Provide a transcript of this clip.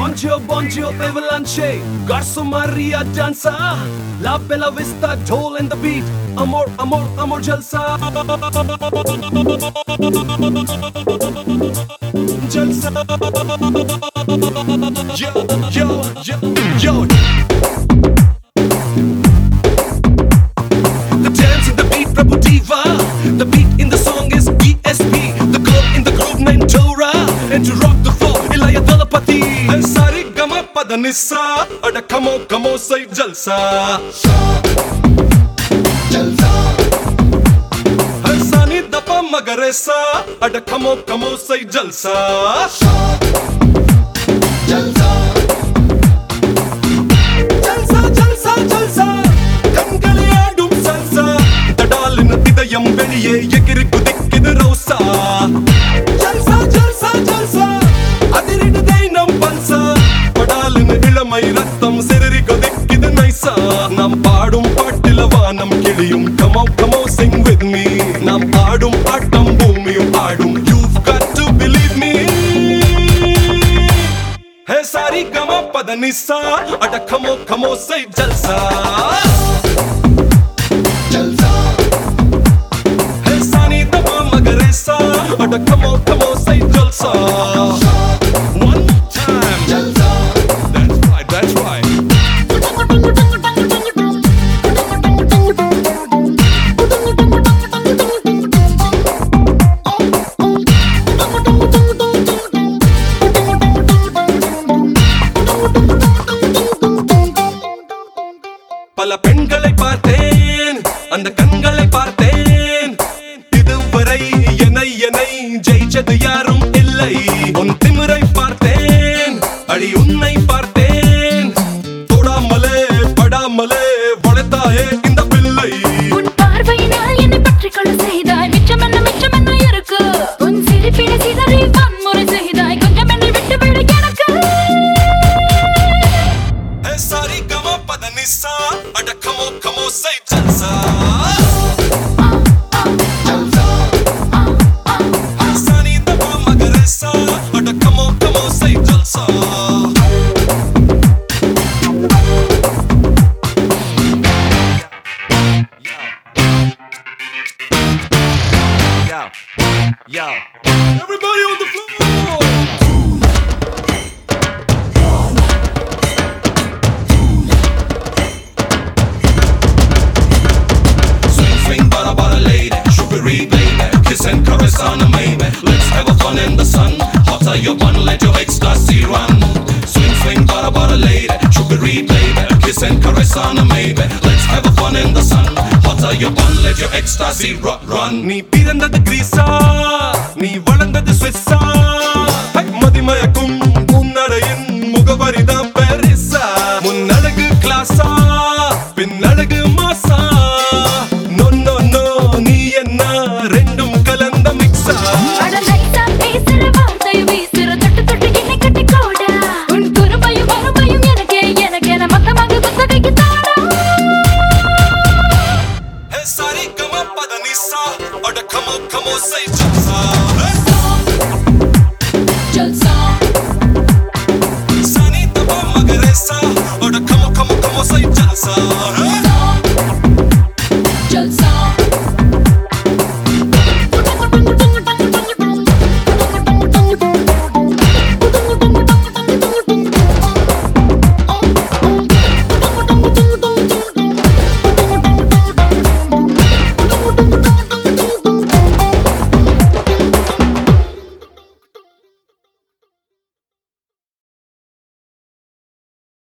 Bonjour, bonjour, avalanche. Garso Maria danza. La bella vista, toll and the beat. Amor, amor, amor, jalsa. Jalsa. Yo, yo, yo, yo. Padanissa. Ada Kamo Kamo Say Jalsa. And Sani Dapa Magaresa. Ada Kamo Kamo Say Jalsa. ஜல்சா ஜல்சா ஜல்சா கண்களை ஆடும் சல்சா தடாலின இதயம் வெளியே எகிரி குதிக்குது ആയി രക്തം സെരറി കൊതിക്കിത് നൈസാ നാം പാടും പാട്ടില വാനം കിളിയും come on come on sing with me നാം പാടും പാട്ടം ഭൂമിയും പാടും you've got to believe me है सारी गमा पदनिसा अटक खमो खमो से जलसा जलसा है सानी दबा मगर ऐसा अटक खमो खमो से जलसा fuerte. yo. Everybody on the floor! Swing, swing, bada, bada, lady, sugary baby, kiss and caress on a maybe. Let's have a fun in the sun. Hotter your bun, let your ecstasy run. Swing, swing, bada, bada, lady, sugary baby, kiss and caress on a maybe. Let's have a fun in the sun. Hotter your bun, let your ecstasy ru- run. நீ பிறந்தது கிரீசா நீ வளர்ந்தது ஸ்விஸ்ஸா மதிமயக்கும் உன்னடையின் முகவரி தான் பெரிசா. முன்னழகு கிளாஸா பின்னழகு மாசா no no no நீ என்ன ரெண்டும் கலந்த மிக்ஸா. Come on, come on, say